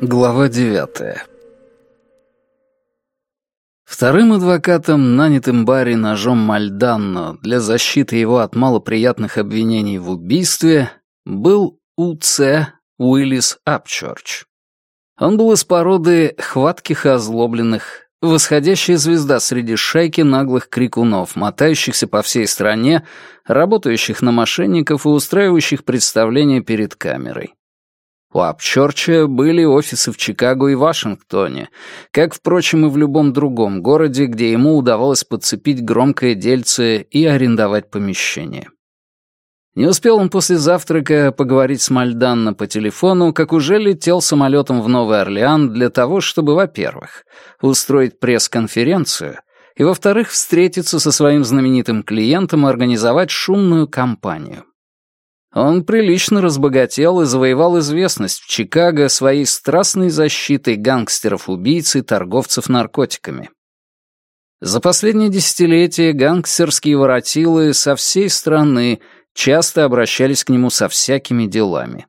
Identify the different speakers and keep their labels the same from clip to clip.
Speaker 1: Глава девятая Вторым адвокатом, нанятым Барри ножом Мальданно для защиты его от малоприятных обвинений в убийстве, был У.Ц. Уиллис Апчорч. Он был из породы хватких и озлобленных, восходящая звезда среди шайки наглых крикунов, мотающихся по всей стране, работающих на мошенников и устраивающих представления перед камерой. У Апчорча были офисы в Чикаго и Вашингтоне, как, впрочем, и в любом другом городе, где ему удавалось подцепить громкое дельце и арендовать помещение. Не успел он после завтрака поговорить с Мальданно по телефону, как уже летел самолетом в Новый Орлеан для того, чтобы, во-первых, устроить пресс-конференцию, и, во-вторых, встретиться со своим знаменитым клиентом и организовать шумную кампанию. Он прилично разбогател и завоевал известность в Чикаго своей страстной защитой гангстеров-убийц и торговцев наркотиками. За последние десятилетия гангстерские воротилы со всей страны часто обращались к нему со всякими делами.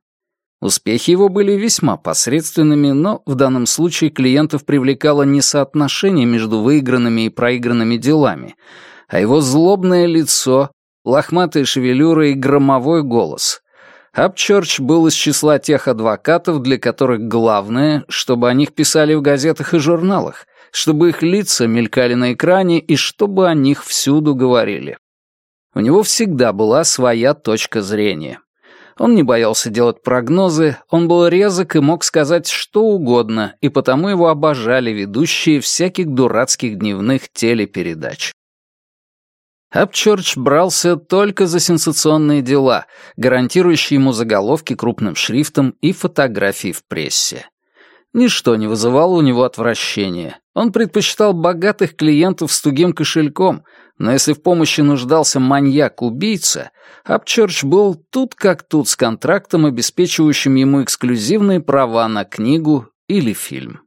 Speaker 1: Успехи его были весьма посредственными, но в данном случае клиентов привлекало не соотношение между выигранными и проигранными делами, а его злобное лицо, лохматая шевелюра и громовой голос. Апчерч был из числа тех адвокатов, для которых главное, чтобы о них писали в газетах и журналах, чтобы их лица мелькали на экране и чтобы о них всюду говорили. У него всегда была своя точка зрения. Он не боялся делать прогнозы, он был резок и мог сказать что угодно, и потому его обожали ведущие всяких дурацких дневных телепередач. Апчерч брался только за сенсационные дела, гарантирующие ему заголовки крупным шрифтом и фотографии в прессе. Ничто не вызывало у него отвращения. Он предпочитал богатых клиентов с тугим кошельком, но если в помощи нуждался маньяк-убийца, Апчерч был тут как тут с контрактом, обеспечивающим ему эксклюзивные права на книгу или фильм.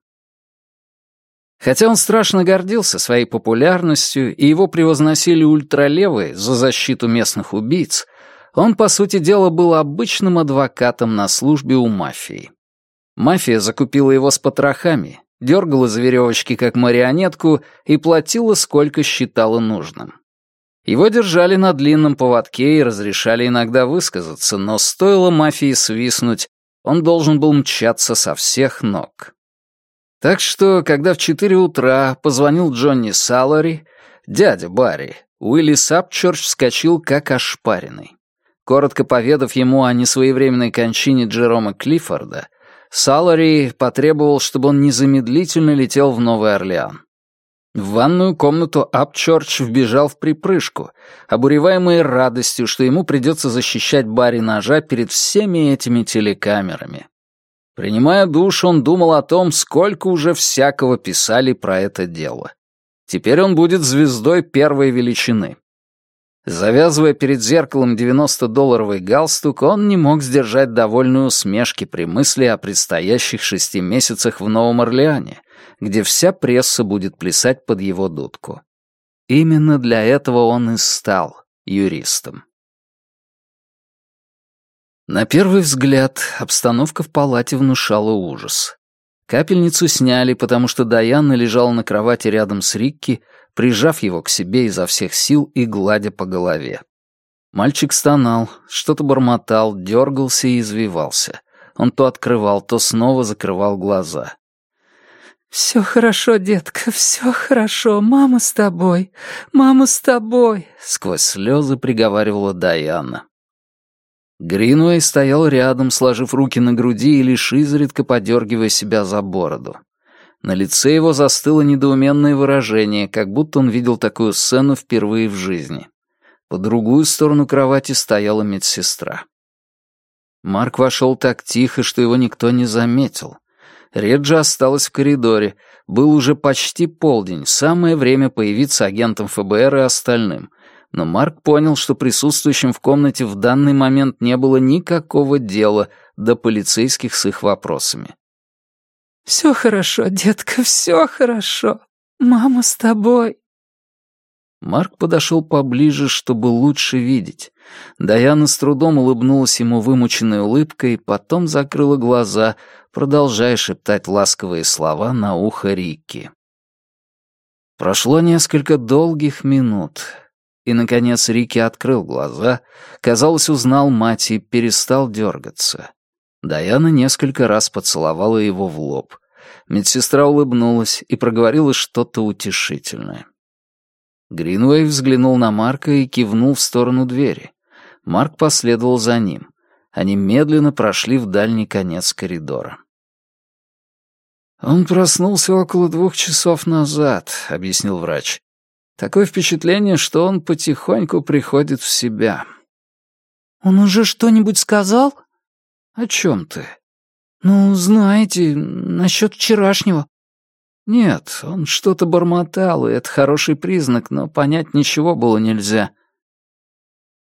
Speaker 1: Хотя он страшно гордился своей популярностью, и его превозносили ультралевые за защиту местных убийц, он, по сути дела, был обычным адвокатом на службе у мафии. Мафия закупила его с потрохами, дергала за веревочки как марионетку и платила, сколько считала нужным. Его держали на длинном поводке и разрешали иногда высказаться, но стоило мафии свистнуть, он должен был мчаться со всех ног. Так что, когда в четыре утра позвонил Джонни Салари, дядя Барри, Уилли Сапчерч вскочил как ошпаренный. Коротко поведав ему о несвоевременной кончине Джерома Клиффорда, Салари потребовал, чтобы он незамедлительно летел в Новый Орлеан. В ванную комнату Апчорч вбежал в припрыжку, обуреваемый радостью, что ему придется защищать Барри ножа перед всеми этими телекамерами. Принимая душ, он думал о том, сколько уже всякого писали про это дело. Теперь он будет звездой первой величины. Завязывая перед зеркалом 90-долларовый галстук, он не мог сдержать довольную усмешки при мысли о предстоящих шести месяцах в Новом Орлеане, где вся пресса будет плясать под его дудку. Именно для этого он и стал юристом. На первый взгляд обстановка в палате внушала ужас. Капельницу сняли, потому что Даяна лежала на кровати рядом с Рикки, прижав его к себе изо всех сил и гладя по голове. Мальчик стонал, что-то бормотал, дергался и извивался. Он то открывал, то снова закрывал глаза. «Все хорошо, детка, все хорошо. Мама с тобой. Мама с тобой», — сквозь слезы приговаривала Даяна. Гринуэй стоял рядом, сложив руки на груди и лишь изредка подергивая себя за бороду. На лице его застыло недоуменное выражение, как будто он видел такую сцену впервые в жизни. По другую сторону кровати стояла медсестра. Марк вошел так тихо, что его никто не заметил. Реджи осталась в коридоре. Был уже почти полдень, самое время появиться агентам ФБР и остальным — но Марк понял, что присутствующим в комнате в данный момент не было никакого дела до полицейских с их вопросами. «Все хорошо, детка, все хорошо. Мама с тобой». Марк подошел поближе, чтобы лучше видеть. Даяна с трудом улыбнулась ему вымученной улыбкой, потом закрыла глаза, продолжая шептать ласковые слова на ухо Рикки. Прошло несколько долгих минут, и, наконец, Рикки открыл глаза, казалось, узнал мать и перестал дергаться. Даяна несколько раз поцеловала его в лоб. Медсестра улыбнулась и проговорила что-то утешительное. Гринвей взглянул на Марка и кивнул в сторону двери. Марк последовал за ним. Они медленно прошли в дальний конец коридора. «Он проснулся около двух часов назад», — объяснил врач. «Такое впечатление, что он потихоньку приходит в себя».
Speaker 2: «Он уже что-нибудь сказал?»
Speaker 1: «О чем ты?»
Speaker 2: «Ну, знаете, насчет вчерашнего».
Speaker 1: «Нет, он что-то бормотал, и это хороший признак, но понять ничего было нельзя».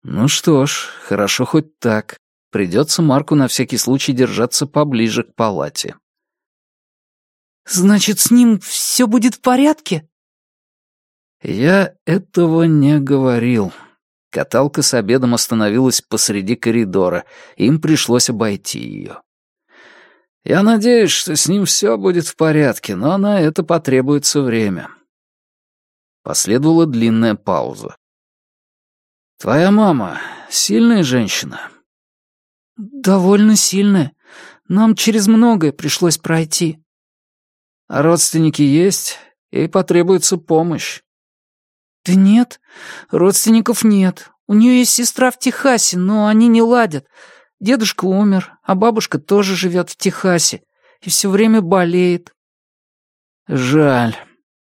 Speaker 1: «Ну что ж, хорошо хоть так. Придется Марку на всякий случай держаться поближе к палате».
Speaker 2: «Значит, с ним все будет в порядке?»
Speaker 1: «Я этого не говорил». Каталка с обедом остановилась посреди коридора, им пришлось обойти ее. «Я надеюсь, что с ним все будет в порядке, но на это потребуется время». Последовала длинная пауза. «Твоя мама сильная женщина?»
Speaker 2: «Довольно сильная. Нам через многое пришлось пройти».
Speaker 1: А родственники есть, ей потребуется помощь.
Speaker 2: Да нет, родственников нет. У нее есть сестра в Техасе, но они не ладят. Дедушка умер, а бабушка тоже живет в Техасе и все время болеет.
Speaker 1: Жаль.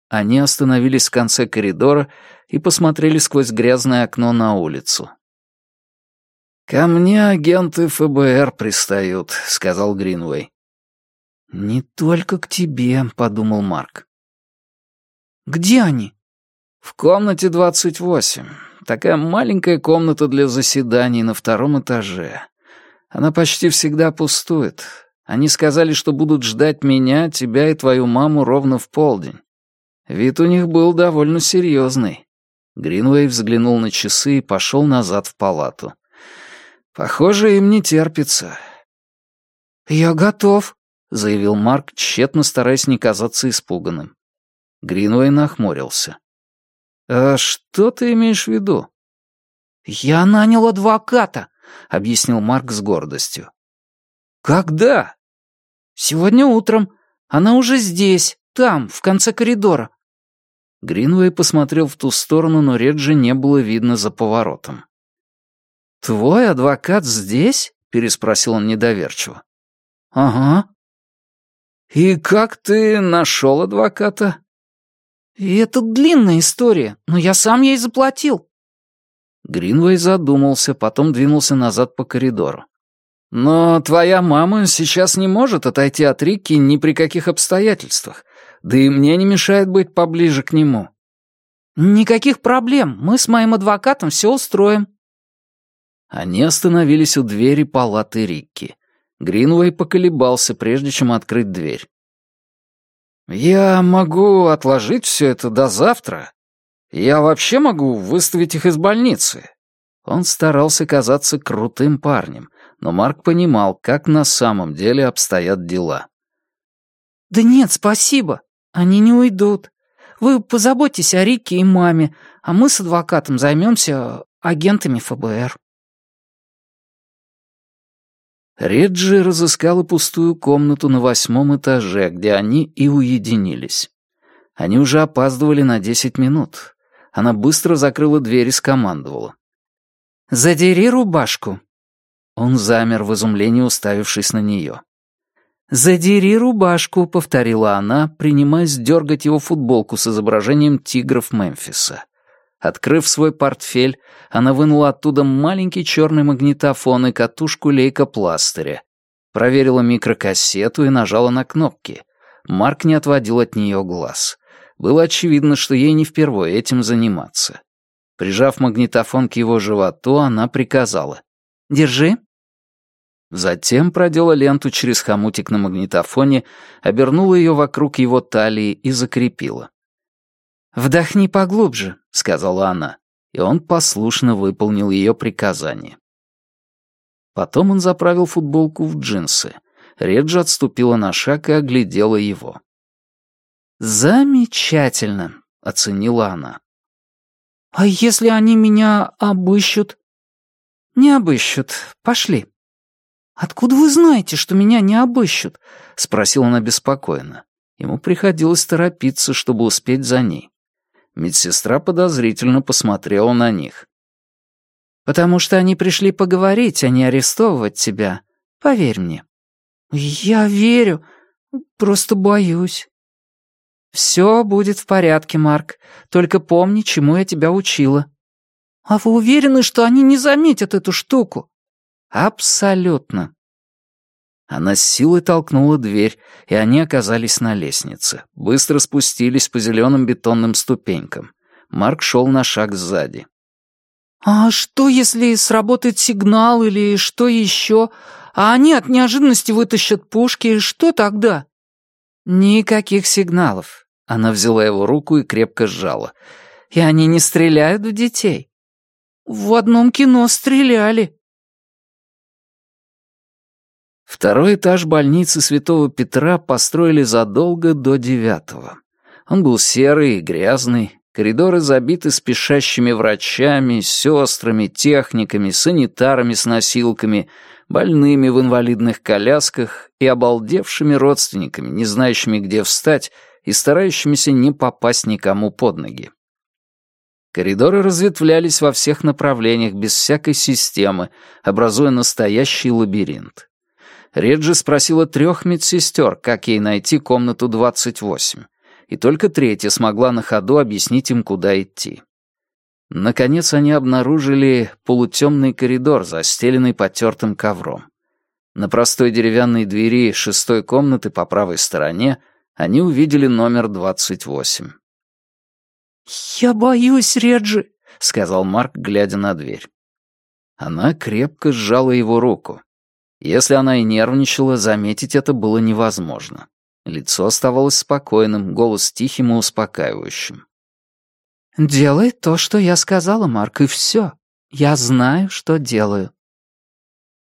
Speaker 1: Они остановились в конце коридора и посмотрели сквозь грязное окно на улицу. «Ко мне агенты ФБР пристают», — сказал Гринвей.
Speaker 2: «Не только к тебе», — подумал Марк. «Где они?»
Speaker 1: «В комнате 28. Такая маленькая комната для заседаний на втором этаже. Она почти всегда пустует. Они сказали, что будут ждать меня, тебя и твою маму ровно в полдень. Вид у них был довольно серьезный. Гринвей взглянул на часы и пошел назад в палату. «Похоже, им не терпится».
Speaker 2: «Я готов»,
Speaker 1: заявил Марк, тщетно стараясь не казаться испуганным. Гринвей нахмурился. «А что ты имеешь в виду?»
Speaker 2: «Я нанял адвоката», — объяснил Марк с гордостью.
Speaker 1: «Когда?»
Speaker 2: «Сегодня утром. Она уже здесь, там, в конце коридора».
Speaker 1: Гринвей посмотрел в ту сторону, но Реджи не было видно за поворотом. «Твой адвокат здесь?» — переспросил он недоверчиво.
Speaker 2: «Ага»,
Speaker 1: «И как ты нашел адвоката?»
Speaker 2: И «Это длинная история, но я сам ей заплатил».
Speaker 1: Гринвей задумался, потом двинулся назад по коридору. «Но твоя мама сейчас не может отойти от Рикки ни при каких обстоятельствах, да и мне не мешает быть поближе к нему».
Speaker 2: «Никаких проблем, мы с моим адвокатом все устроим».
Speaker 1: Они остановились у двери палаты Рикки. Гринвей поколебался, прежде чем открыть дверь. «Я могу отложить все это до завтра. Я вообще могу выставить их из больницы». Он старался казаться крутым парнем, но Марк понимал, как на самом деле обстоят дела.
Speaker 2: «Да нет, спасибо. Они не уйдут. Вы позаботьтесь о Рике и маме, а мы с адвокатом займемся агентами ФБР».
Speaker 1: Реджи разыскала пустую комнату на восьмом этаже, где они и уединились. Они уже опаздывали на десять минут. Она быстро закрыла дверь и скомандовала.
Speaker 2: «Задери рубашку».
Speaker 1: Он замер в изумлении, уставившись на нее.
Speaker 2: «Задери рубашку», — повторила она, принимаясь дергать его футболку с изображением тигров Мемфиса.
Speaker 1: Открыв свой портфель, она вынула оттуда маленький черный магнитофон и катушку лейкопластыря. Проверила микрокассету и нажала на кнопки. Марк не отводил от нее глаз. Было очевидно, что ей не впервые этим заниматься. Прижав магнитофон к его животу, она приказала.
Speaker 2: «Держи».
Speaker 1: Затем продела ленту через хомутик на магнитофоне, обернула ее вокруг его талии и закрепила.
Speaker 2: «Вдохни поглубже», — сказала она, и он послушно выполнил ее приказание. Потом он заправил футболку в джинсы. Реджи отступила на шаг и оглядела его. «Замечательно», — оценила она. «А если они меня обыщут?» «Не обыщут. Пошли». «Откуда вы знаете, что меня не обыщут?» — спросил он обеспокоенно. Ему приходилось торопиться, чтобы успеть за ней. Медсестра подозрительно посмотрела на них. «Потому что они пришли поговорить, а не арестовывать тебя. Поверь мне». «Я верю. Просто боюсь». «Все будет в порядке, Марк. Только помни, чему я тебя учила». «А вы уверены, что они не заметят эту штуку?» «Абсолютно». Она с силой толкнула дверь, и они оказались на лестнице. Быстро спустились по зеленым бетонным ступенькам. Марк шел на шаг сзади. «А что, если сработает сигнал или что еще? А они от неожиданности вытащат пушки, что тогда?» «Никаких сигналов. Она взяла его руку и крепко сжала. «И они не стреляют в детей?» «В одном кино стреляли». Второй этаж больницы Святого Петра построили задолго до девятого. Он был серый и грязный, коридоры забиты спешащими врачами, сестрами, техниками, санитарами с носилками, больными в инвалидных колясках и обалдевшими родственниками, не знающими, где встать, и старающимися не попасть никому под ноги. Коридоры разветвлялись во всех направлениях без всякой системы, образуя настоящий лабиринт. Реджи спросила трех медсестер, как ей найти комнату 28, и только третья смогла на ходу объяснить им, куда идти. Наконец они обнаружили полутемный коридор, застеленный потертым ковром. На простой деревянной двери шестой комнаты по правой стороне они увидели номер 28. «Я боюсь, Реджи», — сказал Марк, глядя на дверь. Она крепко сжала его руку. Если она и нервничала, заметить это было невозможно. Лицо оставалось спокойным, голос тихим и успокаивающим. «Делай то, что я сказала, Марк, и все. Я знаю, что делаю».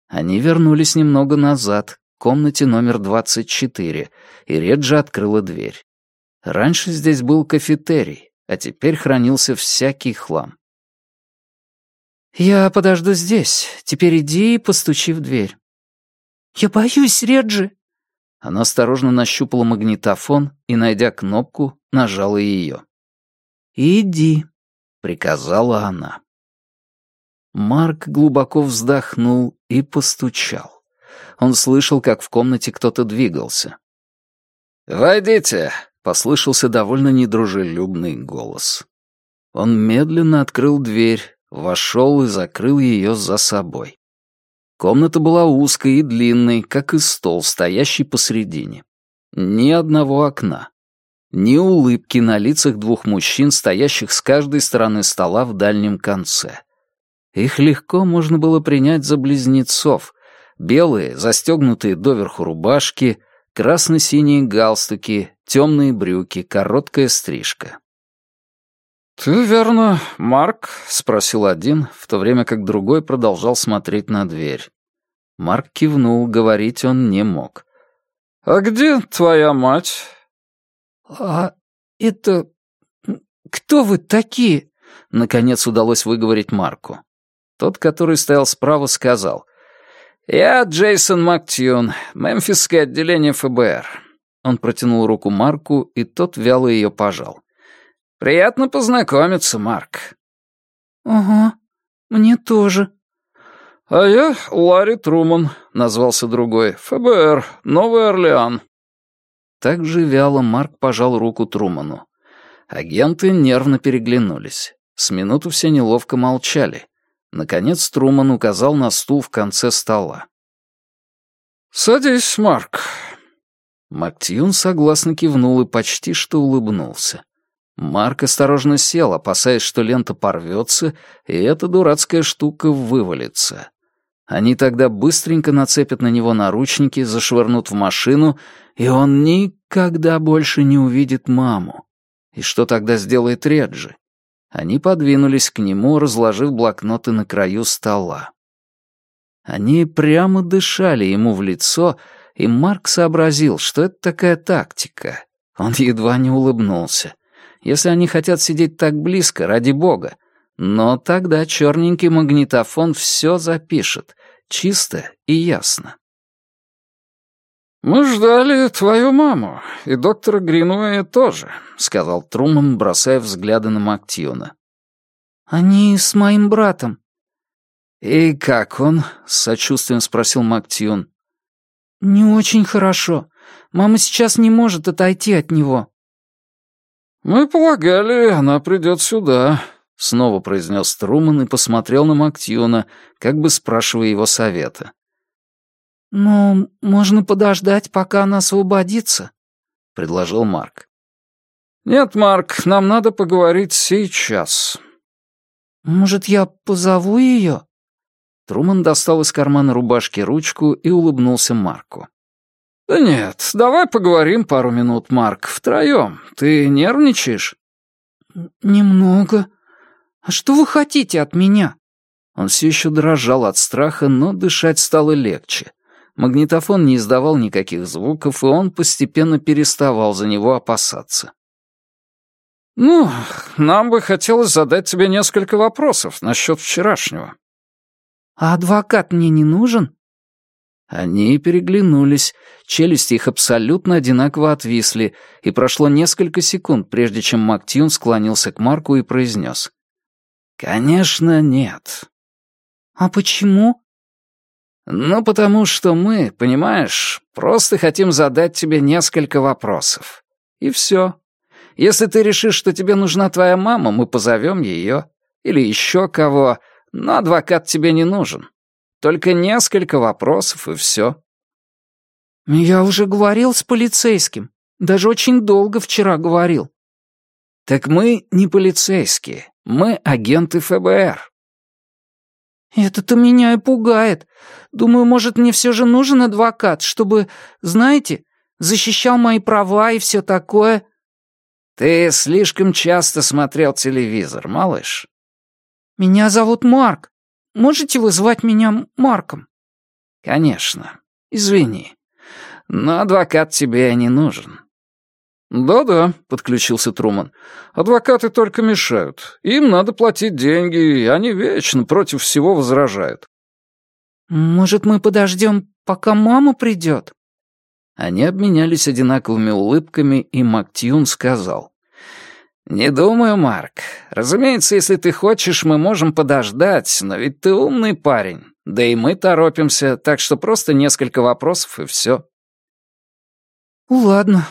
Speaker 2: Они вернулись немного назад, комнате номер 24, и Реджи открыла дверь. Раньше здесь был кафетерий, а теперь хранился всякий хлам. «Я подожду здесь. Теперь иди и постучи в дверь». «Я боюсь, Реджи». Она осторожно нащупала магнитофон и, найдя кнопку, нажала ее. «Иди», — приказала она. Марк глубоко вздохнул и постучал. Он слышал, как в комнате кто-то двигался. «Войдите!» — послышался довольно недружелюбный голос. Он медленно открыл дверь, вошел и закрыл ее за собой. Комната была узкой и длинной, как и стол, стоящий посредине. Ни одного окна. Ни улыбки на лицах двух мужчин, стоящих с каждой стороны стола в дальнем конце. Их легко можно было принять за близнецов, Белые, застегнутые доверху рубашки, красно-синие галстуки, темные брюки, короткая стрижка. «Ты верно, Марк?» — спросил один, в то время как другой продолжал смотреть на дверь. Марк кивнул, говорить он не мог. «А где твоя мать?» «А это... кто вы такие?» Наконец удалось выговорить Марку. Тот, который стоял справа, сказал. «Я Джейсон Мактьюн, Мемфисское отделение ФБР». Он протянул руку Марку, и тот вяло ее пожал. «Приятно познакомиться, Марк». «Ага, мне тоже». «А я Ларри Труман», — назвался другой. «ФБР, Новый Орлеан». Так же вяло Марк пожал руку Труману. Агенты нервно переглянулись. С минуту все неловко молчали. Наконец Труман указал на стул в конце стола. «Садись, Марк». Мактьюн согласно кивнул и почти что улыбнулся. Марк осторожно сел, опасаясь, что лента порвется, и эта дурацкая штука вывалится. Они тогда быстренько нацепят на него наручники, зашвырнут в машину, и он никогда больше не увидит маму.
Speaker 1: И что тогда сделает Реджи? Они подвинулись к нему, разложив блокноты на краю стола. Они прямо дышали ему в лицо, и Марк сообразил, что это такая тактика. Он едва не улыбнулся. Если они хотят сидеть так близко, ради бога. Но тогда черненький магнитофон все запишет, чисто и ясно.
Speaker 3: «Мы ждали твою маму, и доктора Гринуэя тоже», — сказал Труман, бросая взгляды на Мактьюна.
Speaker 2: «Они с моим братом».
Speaker 1: «И как он?» — с сочувствием спросил Мактьюн.
Speaker 2: «Не очень хорошо. Мама сейчас не может отойти от него».
Speaker 3: «Мы полагали, она придет сюда», — снова произнес Труман и посмотрел на Мактьюна, как бы спрашивая его совета.
Speaker 2: «Ну, можно подождать, пока она освободится», — предложил Марк.
Speaker 3: «Нет, Марк, нам надо поговорить сейчас».
Speaker 2: «Может, я позову ее?»
Speaker 1: Труман достал из кармана рубашки ручку и улыбнулся Марку.
Speaker 3: «Да нет, давай поговорим пару минут, Марк, втроем. Ты нервничаешь?»
Speaker 2: «Немного. А что вы хотите от меня?»
Speaker 1: Он все еще дрожал от страха, но дышать стало легче. Магнитофон не издавал никаких звуков, и он постепенно переставал за него опасаться.
Speaker 3: «Ну, нам бы хотелось задать тебе несколько вопросов насчет вчерашнего».
Speaker 2: «А адвокат мне не нужен?»
Speaker 1: Они переглянулись, челюсти их абсолютно одинаково отвисли, и прошло несколько секунд, прежде чем Мактьюн склонился к Марку и произнес. «Конечно, нет».
Speaker 2: «А почему?»
Speaker 1: «Ну, потому что мы, понимаешь, просто хотим задать тебе несколько вопросов. И все. Если ты решишь, что тебе нужна твоя мама, мы позовем ее. Или еще кого. Но адвокат тебе не нужен. Только несколько вопросов, и все».
Speaker 2: «Я уже говорил с полицейским. Даже очень долго вчера говорил».
Speaker 1: «Так мы не полицейские. Мы агенты ФБР.
Speaker 2: «Это-то меня и пугает. Думаю, может, мне все же нужен адвокат, чтобы, знаете, защищал мои права и все такое».
Speaker 1: «Ты слишком часто смотрел телевизор, малыш».
Speaker 2: «Меня зовут Марк. Можете вы звать меня Марком?»
Speaker 1: «Конечно. Извини. Но адвокат тебе не нужен.
Speaker 3: «Да-да», — подключился Труман. «Адвокаты только мешают. Им надо платить деньги, и они вечно против всего возражают».
Speaker 2: «Может, мы подождем, пока мама придет?»
Speaker 1: Они обменялись одинаковыми улыбками, и Мактьюн сказал. «Не думаю, Марк. Разумеется, если ты хочешь, мы можем подождать, но ведь ты умный парень. Да и мы торопимся, так что просто несколько вопросов и все».
Speaker 2: «Ладно,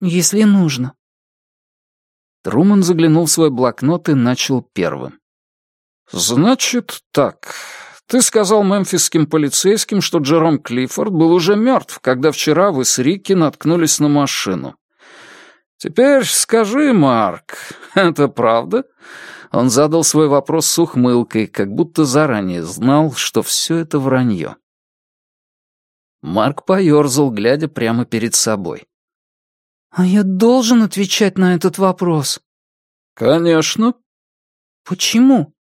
Speaker 2: если нужно».
Speaker 1: Труман заглянул в свой блокнот и начал первым.
Speaker 3: «Значит так. Ты сказал мемфисским полицейским, что Джером Клиффорд был уже мертв, когда вчера вы с Рикки наткнулись на машину. Теперь скажи, Марк, это правда?» Он задал свой вопрос с ухмылкой, как будто заранее знал, что все это вранье. Марк поерзал, глядя прямо перед собой.
Speaker 2: «А я должен отвечать на этот вопрос?»
Speaker 3: «Конечно».
Speaker 2: «Почему?»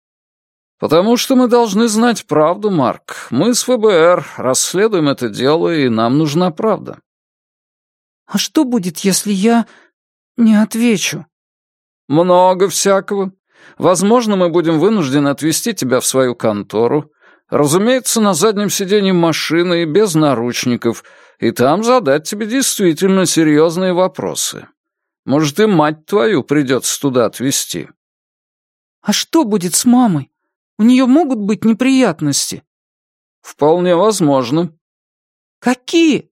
Speaker 3: «Потому что мы должны знать правду, Марк. Мы с ФБР расследуем это дело, и нам нужна правда».
Speaker 2: «А что будет, если я не отвечу?»
Speaker 3: «Много всякого. Возможно, мы будем вынуждены отвезти тебя в свою контору. Разумеется, на заднем сиденье машины и без наручников, и там задать тебе действительно серьезные вопросы. Может, и мать твою придется туда отвезти.
Speaker 2: А что будет с мамой? У нее могут быть неприятности?
Speaker 3: Вполне возможно.
Speaker 2: Какие?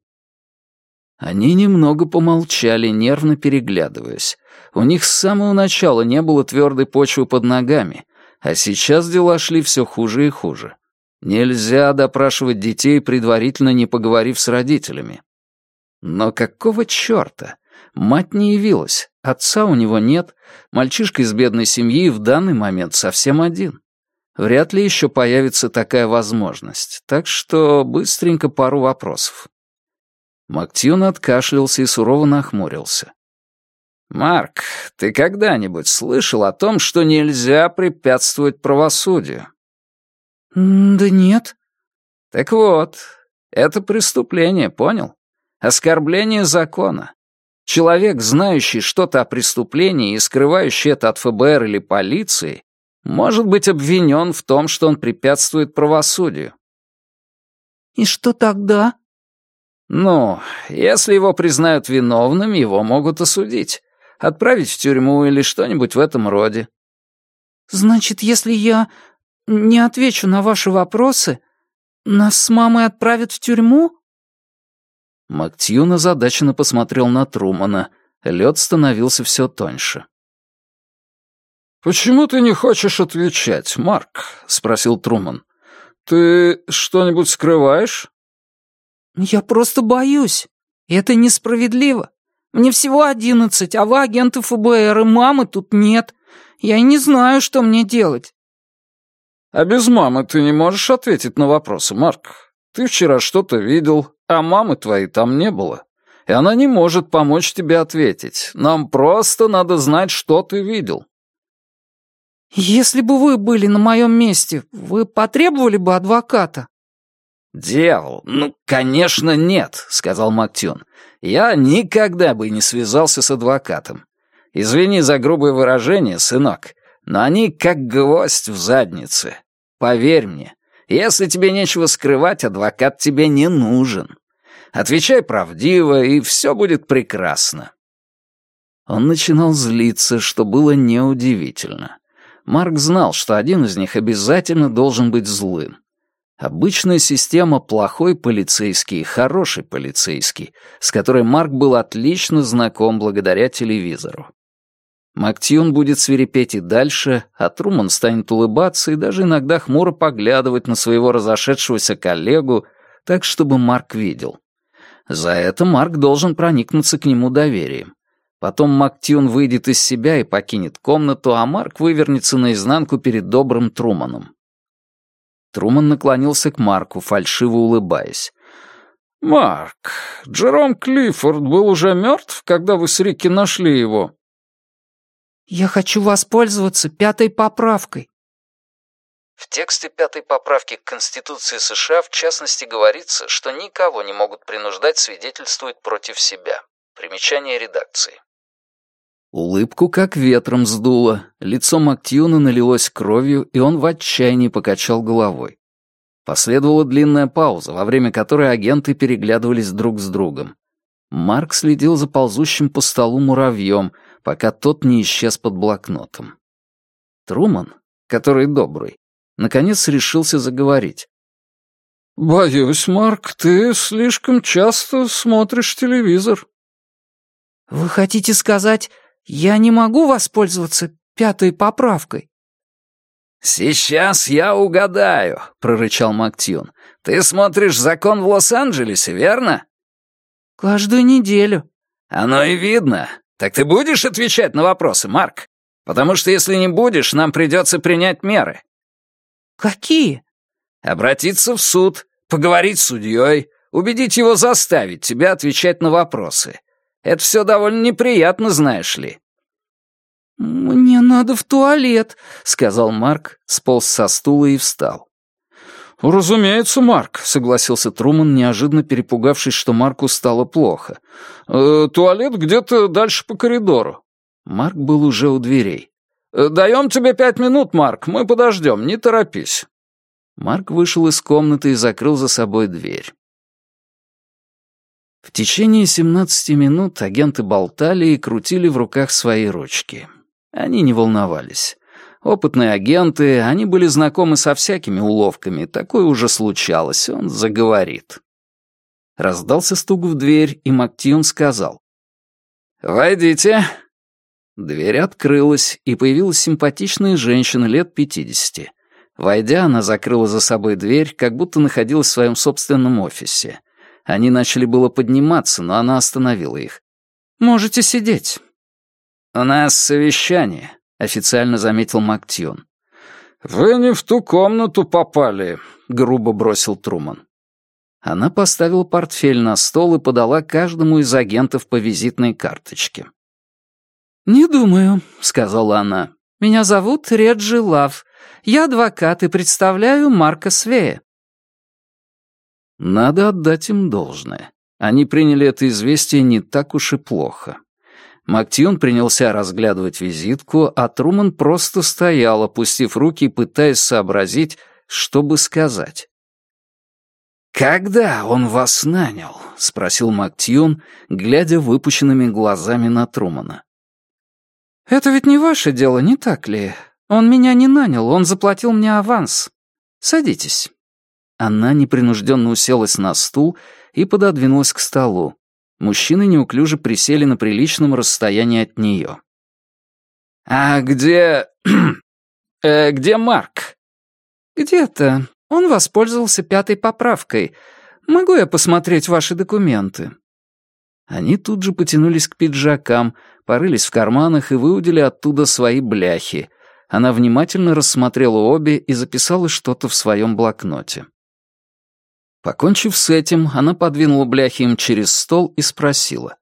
Speaker 1: Они немного помолчали, нервно переглядываясь. У них с самого начала не было твердой почвы под ногами, а сейчас дела шли все хуже и хуже. Нельзя допрашивать детей, предварительно не поговорив с родителями. Но какого черта? Мать не явилась, отца у него нет, мальчишка из бедной семьи в данный момент совсем один. Вряд ли еще появится такая возможность, так что быстренько пару вопросов. Мактьюн откашлялся и сурово нахмурился. «Марк, ты когда-нибудь слышал о том, что нельзя препятствовать правосудию?»
Speaker 2: «Да нет».
Speaker 1: «Так вот, это преступление, понял? Оскорбление закона. Человек, знающий что-то о преступлении и скрывающий это от ФБР или полиции, может быть обвинен в том, что он препятствует правосудию.
Speaker 2: «И что тогда?»
Speaker 1: «Ну, если его признают виновным, его могут осудить. Отправить в тюрьму или что-нибудь в этом роде».
Speaker 2: «Значит, если я не отвечу на ваши вопросы, нас с мамой отправят в тюрьму?»
Speaker 1: Мактьюн озадаченно посмотрел на Трумана. Лед становился все тоньше.
Speaker 3: «Почему ты не хочешь отвечать, Марк?» — спросил Труман. «Ты что-нибудь скрываешь?»
Speaker 2: «Я просто боюсь. Это несправедливо. Мне всего одиннадцать, а вы агенты ФБР, и мамы тут нет. Я и не знаю, что мне делать».
Speaker 3: «А без мамы ты не можешь ответить на вопросы, Марк. Ты вчера что-то видел, а мамы твоей там не было. И она не может помочь тебе ответить. Нам просто надо знать, что ты видел».
Speaker 2: «Если бы вы были на моем месте, вы потребовали бы адвоката?»
Speaker 1: «Дьявол, ну, конечно, нет», — сказал Мактюн. «Я никогда бы не связался с адвокатом. Извини за грубое выражение, сынок, но они как гвоздь в заднице. Поверь мне, если тебе нечего скрывать, адвокат тебе не нужен. Отвечай правдиво, и все будет прекрасно». Он начинал злиться, что было неудивительно. Марк знал, что один из них обязательно должен быть злым. Обычная система «плохой полицейский» и «хороший полицейский», с которой Марк был отлично знаком благодаря телевизору. Мактьюн будет свирепеть и дальше, а Труман станет улыбаться и даже иногда хмуро поглядывать на своего разошедшегося коллегу, так, чтобы Марк видел. За это Марк должен проникнуться к нему доверием. Потом Мактьюн выйдет из себя и покинет комнату, а Марк вывернется наизнанку перед добрым Труманом. Труман наклонился к Марку, фальшиво улыбаясь.
Speaker 3: «Марк, Джером Клиффорд был уже мертв, когда вы с Рикки нашли его?»
Speaker 2: «Я хочу воспользоваться пятой поправкой».
Speaker 1: В тексте пятой поправки к Конституции США в частности говорится, что никого не могут принуждать свидетельствовать против себя. Примечание редакции. Улыбку как ветром сдуло, лицо Мактьюна налилось кровью, и он в отчаянии покачал головой. Последовала длинная пауза, во время которой агенты переглядывались друг с другом. Марк следил за ползущим по столу муравьем, пока тот не исчез под блокнотом. Труман, который добрый, наконец решился заговорить.
Speaker 3: «Боюсь, Марк, ты слишком часто смотришь телевизор».
Speaker 2: «Вы хотите сказать, я не могу воспользоваться пятой поправкой?»
Speaker 1: «Сейчас я угадаю», — прорычал Мактьюн. «Ты смотришь «Закон в Лос-Анджелесе», верно?»
Speaker 2: «Каждую неделю».
Speaker 1: «Оно и видно. Так ты будешь отвечать на вопросы, Марк? Потому что если не будешь, нам придется принять меры».
Speaker 2: «Какие?»
Speaker 1: «Обратиться в суд, поговорить с судьей, убедить его заставить тебя отвечать на вопросы. Это все довольно неприятно, знаешь ли».
Speaker 2: «Мне надо в туалет», — сказал Марк, сполз со стула и встал.
Speaker 3: «Разумеется, Марк», — согласился Труман, неожиданно перепугавшись, что Марку стало плохо. «Э, «Туалет где-то дальше по коридору».
Speaker 1: Марк был уже у дверей.
Speaker 3: «Э, «Даем тебе пять минут, Марк, мы подождем, не торопись».
Speaker 1: Марк вышел из комнаты и закрыл за собой дверь. В течение 17 минут агенты болтали и крутили в руках свои ручки. Они не волновались. Опытные агенты, они были знакомы со всякими уловками, такое уже случалось, он заговорит. Раздался стук в дверь, и Мактьюн сказал. «Войдите». Дверь открылась, и появилась симпатичная женщина лет пятидесяти. Войдя, она закрыла за собой дверь, как будто находилась в своем собственном офисе. Они начали было подниматься, но она остановила их. «Можете сидеть». «У нас совещание», — официально заметил Мактьюн.
Speaker 3: «Вы не в ту комнату попали», — грубо бросил Труман.
Speaker 1: Она поставила портфель на стол и подала каждому из агентов по визитной карточке.
Speaker 2: «Не думаю», — сказала она. «Меня зовут Реджи Лав. Я адвокат и представляю Марка Свея».
Speaker 1: Надо отдать им должное. Они приняли это известие не так уж и плохо. Мактьюн принялся разглядывать визитку, а Труман просто стоял, опустив руки, пытаясь сообразить, что бы сказать. «Когда он вас нанял?» — спросил Мактьюн, глядя выпущенными глазами на Трумана.
Speaker 2: «Это ведь не ваше дело, не так ли? Он меня не нанял, он заплатил мне аванс. Садитесь».
Speaker 1: Она непринужденно уселась на стул и пододвинулась к столу. Мужчины неуклюже присели на приличном расстоянии от нее. «А где... э, где Марк?»
Speaker 2: «Где-то. Он воспользовался пятой поправкой. Могу я посмотреть ваши документы?»
Speaker 1: Они тут же потянулись к пиджакам, порылись в карманах и выудили оттуда свои бляхи. Она внимательно рассмотрела обе и записала что-то в своем блокноте. Покончив с этим, она подвинула бляхи им через стол и спросила.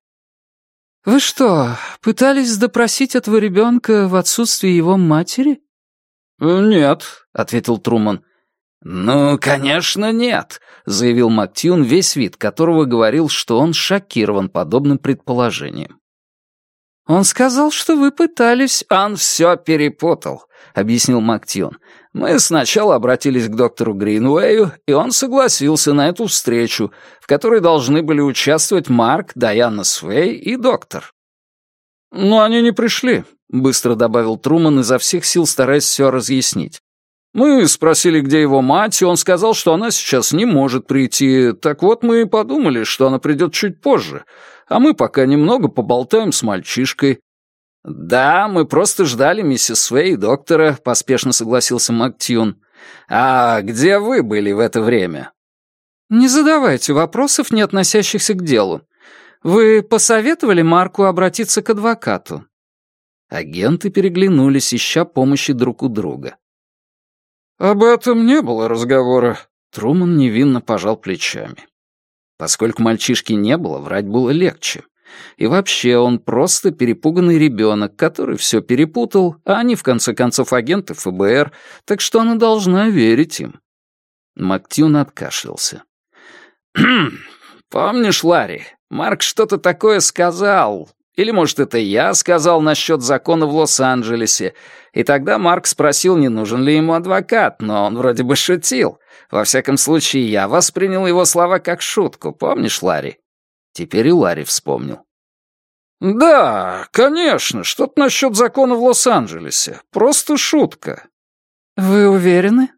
Speaker 2: «Вы что, пытались допросить этого ребенка в отсутствие его матери?»
Speaker 3: «Нет», —
Speaker 1: ответил Труман. «Ну, конечно, нет», — заявил Мактьюн, весь вид которого говорил, что он шокирован подобным предположением.
Speaker 2: «Он сказал, что вы пытались...»
Speaker 1: «Он все перепутал», — объяснил Мактьюн. Мы сначала обратились к доктору Гринуэю, и он согласился на эту встречу, в которой должны были участвовать Марк, Дайана Свей и доктор.
Speaker 3: «Но они не пришли», — быстро добавил Труман, изо всех сил стараясь все разъяснить. «Мы спросили, где его мать, и он сказал, что она сейчас не может прийти. Так вот мы и подумали, что она придет чуть позже, а мы пока немного поболтаем с мальчишкой.
Speaker 1: «Да, мы просто ждали миссис Свей и доктора», — поспешно согласился МакТьюн. «А где вы были в это время?»
Speaker 2: «Не задавайте вопросов, не относящихся к делу. Вы посоветовали Марку обратиться к адвокату?»
Speaker 1: Агенты переглянулись, ища помощи друг у друга.
Speaker 3: «Об этом не было разговора», —
Speaker 1: Труман невинно пожал плечами. Поскольку мальчишки не было, врать было легче. И вообще, он просто перепуганный ребенок, который все перепутал, а они, в конце концов, агенты ФБР, так что она должна верить им. Мактюн откашлялся. «Помнишь, Ларри, Марк что-то такое сказал. Или, может, это я сказал насчет закона в Лос-Анджелесе. И тогда Марк спросил, не нужен ли ему адвокат, но он вроде бы шутил. Во всяком случае, я воспринял его слова как шутку, помнишь, Ларри?» Теперь и Ларри вспомнил.
Speaker 3: «Да, конечно, что-то насчет закона в Лос-Анджелесе. Просто шутка».
Speaker 2: «Вы уверены?»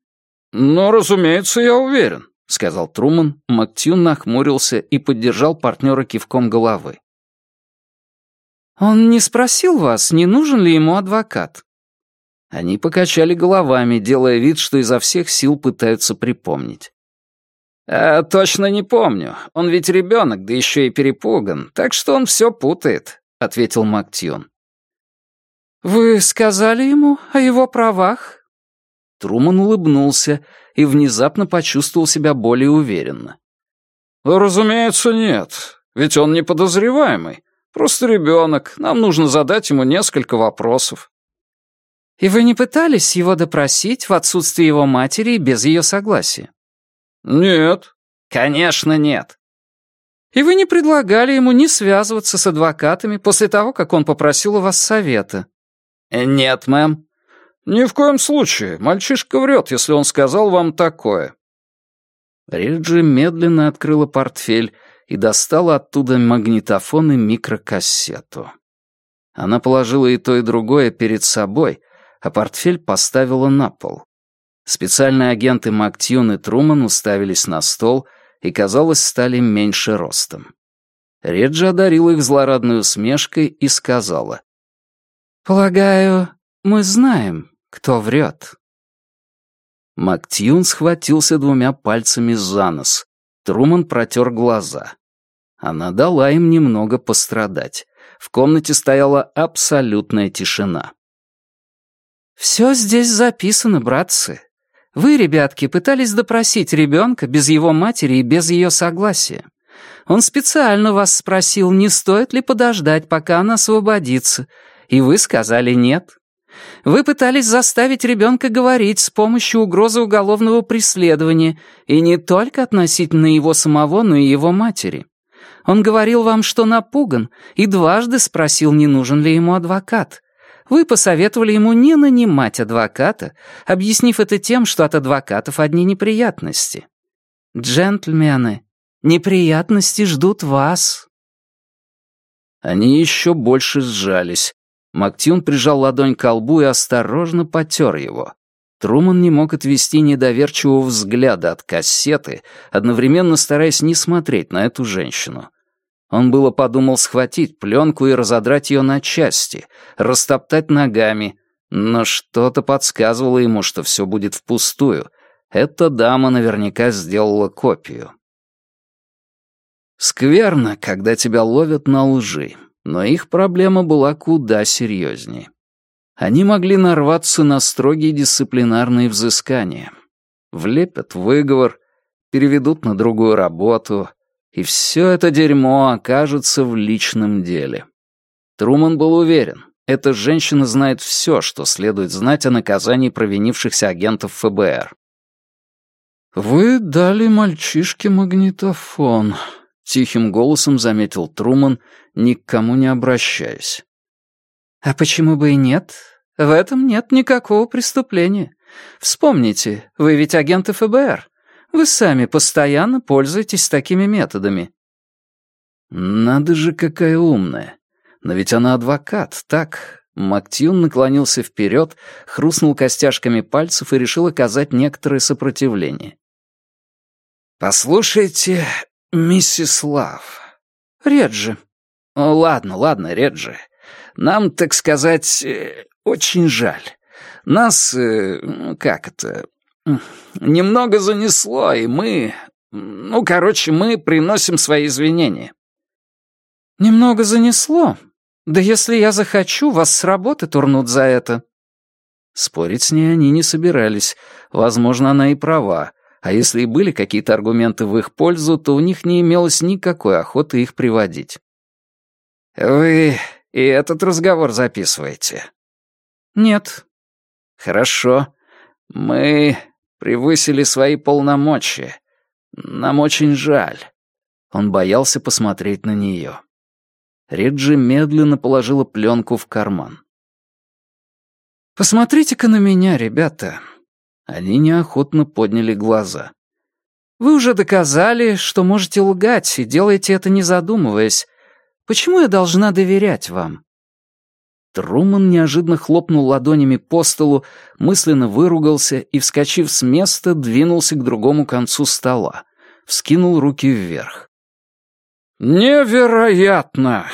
Speaker 3: «Ну, разумеется, я уверен», — сказал Труман.
Speaker 1: Мактюн нахмурился и поддержал партнера кивком головы.
Speaker 2: «Он не спросил вас, не нужен ли ему адвокат?»
Speaker 1: Они покачали головами, делая вид, что изо всех сил пытаются припомнить. «А, точно не помню. Он ведь ребенок, да еще и перепуган, так что он все путает», — ответил Мактьон.
Speaker 2: «Вы сказали ему о его правах?»
Speaker 1: Труман улыбнулся и внезапно почувствовал себя более уверенно.
Speaker 3: «Разумеется, нет. Ведь он не подозреваемый. Просто ребенок. Нам нужно задать ему несколько вопросов».
Speaker 2: «И вы не пытались его допросить в отсутствие его матери и без ее согласия?»
Speaker 3: «Нет».
Speaker 1: «Конечно, нет».
Speaker 2: «И вы не предлагали ему не связываться с адвокатами после того, как он попросил у вас совета?»
Speaker 1: «Нет, мэм».
Speaker 3: «Ни в коем случае. Мальчишка врет, если он сказал вам такое».
Speaker 1: Риджи медленно открыла портфель и достала оттуда магнитофон и микрокассету. Она положила и то, и другое перед собой, а портфель поставила на пол. Специальные агенты Мактьюн и Труман уставились на стол и, казалось, стали меньше ростом. Реджи одарила их злорадной усмешкой и сказала.
Speaker 2: «Полагаю, мы знаем, кто врет».
Speaker 1: Мактьюн схватился двумя пальцами за нос. Труман протер глаза. Она дала им немного пострадать. В комнате стояла абсолютная тишина.
Speaker 2: «Все здесь записано, братцы. Вы, ребятки, пытались допросить ребенка без его матери и без ее согласия. Он специально вас спросил, не стоит ли подождать, пока она освободится, и вы сказали нет. Вы пытались заставить ребенка говорить с помощью угрозы уголовного преследования, и не только относительно его самого, но и его матери. Он говорил вам, что напуган, и дважды спросил, не нужен ли ему адвокат. Вы посоветовали ему не нанимать адвоката, объяснив это тем, что от адвокатов одни неприятности. Джентльмены, неприятности ждут вас.
Speaker 1: Они еще больше сжались. Мактюн прижал ладонь к колбу и осторожно потер его. Труман не мог отвести недоверчивого взгляда от кассеты, одновременно стараясь не смотреть на эту женщину. Он было подумал схватить пленку и разодрать ее на части, растоптать ногами, но что-то подсказывало ему, что все будет впустую. Эта дама наверняка сделала копию. Скверно, когда тебя ловят на лжи, но их проблема была куда серьезнее. Они могли нарваться на строгие дисциплинарные взыскания. Влепят выговор, переведут на другую работу, и все это дерьмо окажется в личном деле. Труман был уверен, эта женщина знает все, что следует знать о наказании провинившихся агентов ФБР.
Speaker 3: «Вы дали мальчишке магнитофон», — тихим голосом заметил Труман, ни к кому не обращаясь.
Speaker 2: «А почему бы и нет? В этом нет никакого преступления. Вспомните, вы ведь агенты ФБР. Вы сами постоянно пользуетесь такими методами».
Speaker 1: «Надо же, какая умная. Но ведь она адвокат, так?» Мактьюн наклонился вперед, хрустнул костяшками пальцев и решил оказать некоторое сопротивление. «Послушайте, миссис Лав...»
Speaker 2: «Реджи».
Speaker 1: «Ладно, ладно, Реджи. Нам, так сказать, э, очень жаль. Нас, э, как это, немного занесло, и мы... Ну, короче, мы приносим свои извинения».
Speaker 2: «Немного занесло? Да если я захочу, вас с работы турнут за это».
Speaker 1: Спорить с ней они не собирались. Возможно, она и права. А если и были какие-то аргументы в их пользу, то у них не имелось никакой охоты их приводить. «Вы и этот разговор записываете?»
Speaker 2: «Нет».
Speaker 1: «Хорошо. Мы превысили свои полномочия. Нам очень жаль». Он боялся посмотреть на нее. Реджи медленно положила пленку в карман.
Speaker 2: «Посмотрите-ка на меня, ребята».
Speaker 1: Они неохотно подняли глаза.
Speaker 2: «Вы уже доказали, что можете лгать, и делаете это не задумываясь. Почему я должна доверять вам?»
Speaker 1: Труман неожиданно хлопнул ладонями по столу, мысленно выругался и, вскочив с места, двинулся к другому концу стола. Вскинул руки вверх.
Speaker 3: «Невероятно!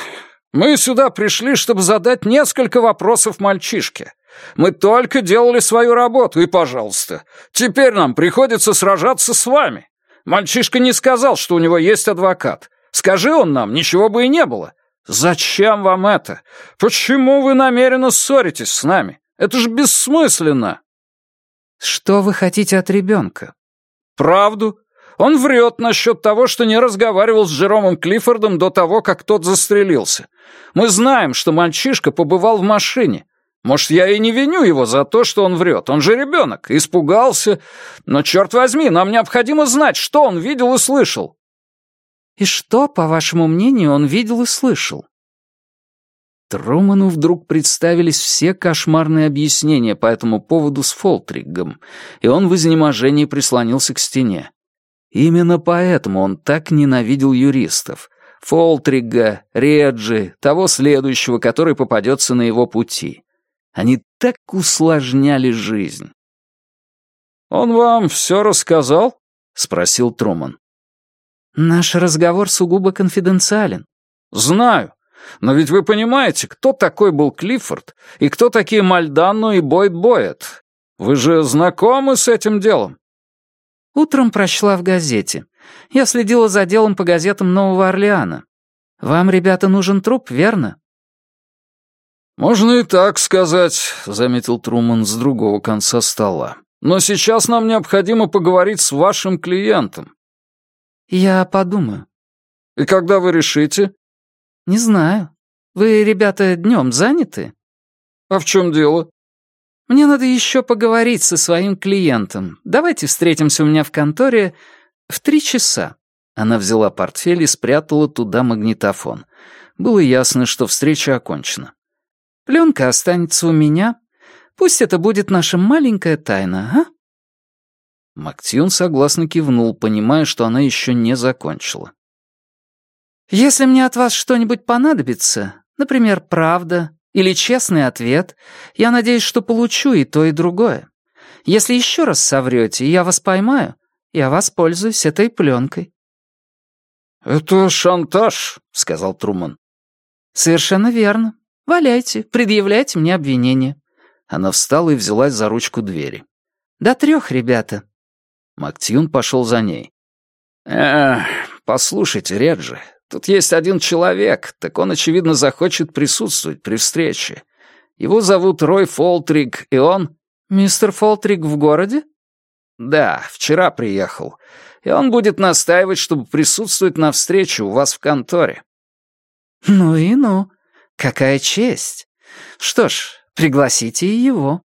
Speaker 3: Мы сюда пришли, чтобы задать несколько вопросов мальчишке. Мы только делали свою работу, и, пожалуйста, теперь нам приходится сражаться с вами. Мальчишка не сказал, что у него есть адвокат. Скажи он нам, ничего бы и не было. «Зачем вам это? Почему вы намеренно ссоритесь с нами? Это же бессмысленно!»
Speaker 2: «Что вы хотите от ребенка?»
Speaker 3: «Правду. Он врет насчет того, что не разговаривал с Джеромом Клиффордом до того, как тот застрелился. Мы знаем, что мальчишка побывал в машине. Может, я и не виню его за то, что он врет. Он же ребенок, испугался. Но, черт возьми, нам необходимо знать, что он видел и слышал.
Speaker 2: И что, по вашему мнению, он видел и слышал?
Speaker 1: Труману вдруг представились все кошмарные объяснения по этому поводу с Фолтригом, и он в изнеможении прислонился к стене. Именно поэтому он так ненавидел юристов. Фолтрига, Реджи, того следующего, который попадется на его пути. Они так усложняли жизнь.
Speaker 3: «Он вам все рассказал?» — спросил Труман.
Speaker 2: «Наш разговор сугубо конфиденциален».
Speaker 3: «Знаю. Но ведь вы понимаете, кто такой был Клиффорд и кто такие Мальданно и Бойд Бойет? Вы же знакомы с этим делом?»
Speaker 2: «Утром прочла в газете. Я следила за делом по газетам Нового Орлеана. Вам, ребята, нужен труп, верно?»
Speaker 3: «Можно и так сказать», — заметил Труман с другого конца стола. «Но сейчас нам необходимо поговорить с вашим клиентом.
Speaker 2: «Я подумаю».
Speaker 3: «И когда вы решите?»
Speaker 2: «Не знаю. Вы, ребята, днем заняты?»
Speaker 3: А в чем дело?»
Speaker 2: «Мне надо еще поговорить со своим клиентом. Давайте встретимся у меня в конторе в три часа».
Speaker 1: Она взяла портфель и спрятала туда магнитофон. Было ясно, что встреча окончена.
Speaker 2: «Пленка останется у меня. Пусть это будет наша маленькая тайна, а?»
Speaker 1: Мактьюн согласно кивнул, понимая, что она еще не закончила.
Speaker 2: «Если мне от вас что-нибудь понадобится, например, правда или честный ответ, я надеюсь, что получу и то, и другое. Если еще раз соврете, и я вас поймаю, я воспользуюсь этой пленкой».
Speaker 3: «Это шантаж», — сказал Труман.
Speaker 2: «Совершенно верно. Валяйте, предъявляйте мне обвинение».
Speaker 1: Она встала и взялась за ручку двери.
Speaker 2: «До трех, ребята».
Speaker 1: Мактьюн пошел за ней.
Speaker 3: «Эх, послушайте, Реджи, тут есть один человек, так он, очевидно, захочет присутствовать при встрече. Его зовут Рой Фолтриг, и он...»
Speaker 2: «Мистер Фолтриг в городе?»
Speaker 3: «Да, вчера приехал. И он будет настаивать, чтобы присутствовать на встрече у вас в конторе».
Speaker 2: «Ну и ну. Какая честь. Что ж, пригласите и его».